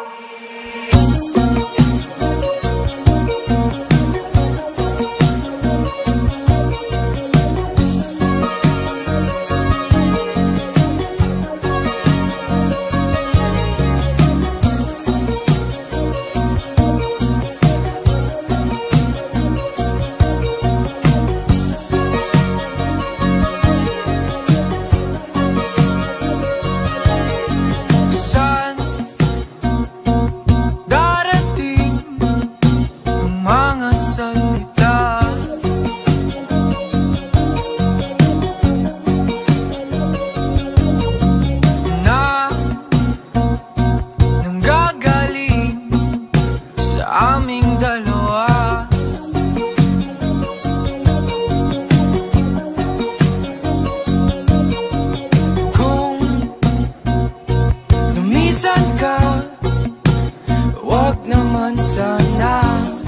Tchau. Sana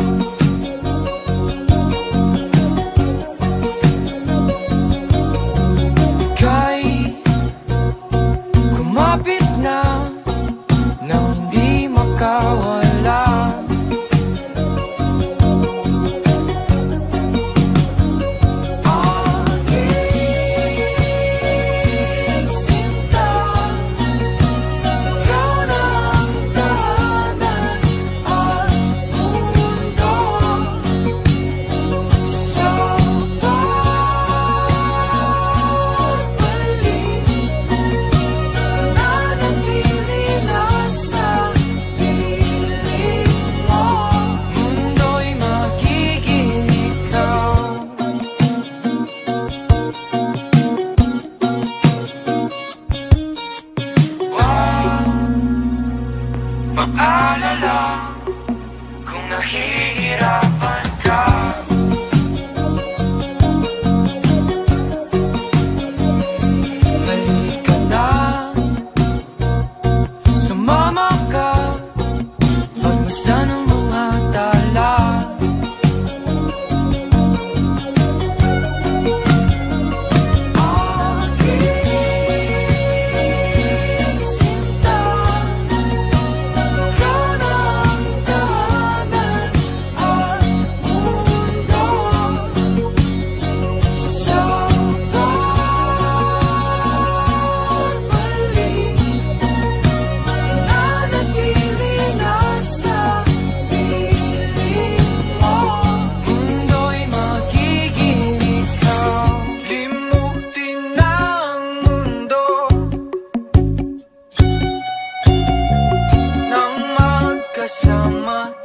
Nahihirap Summer.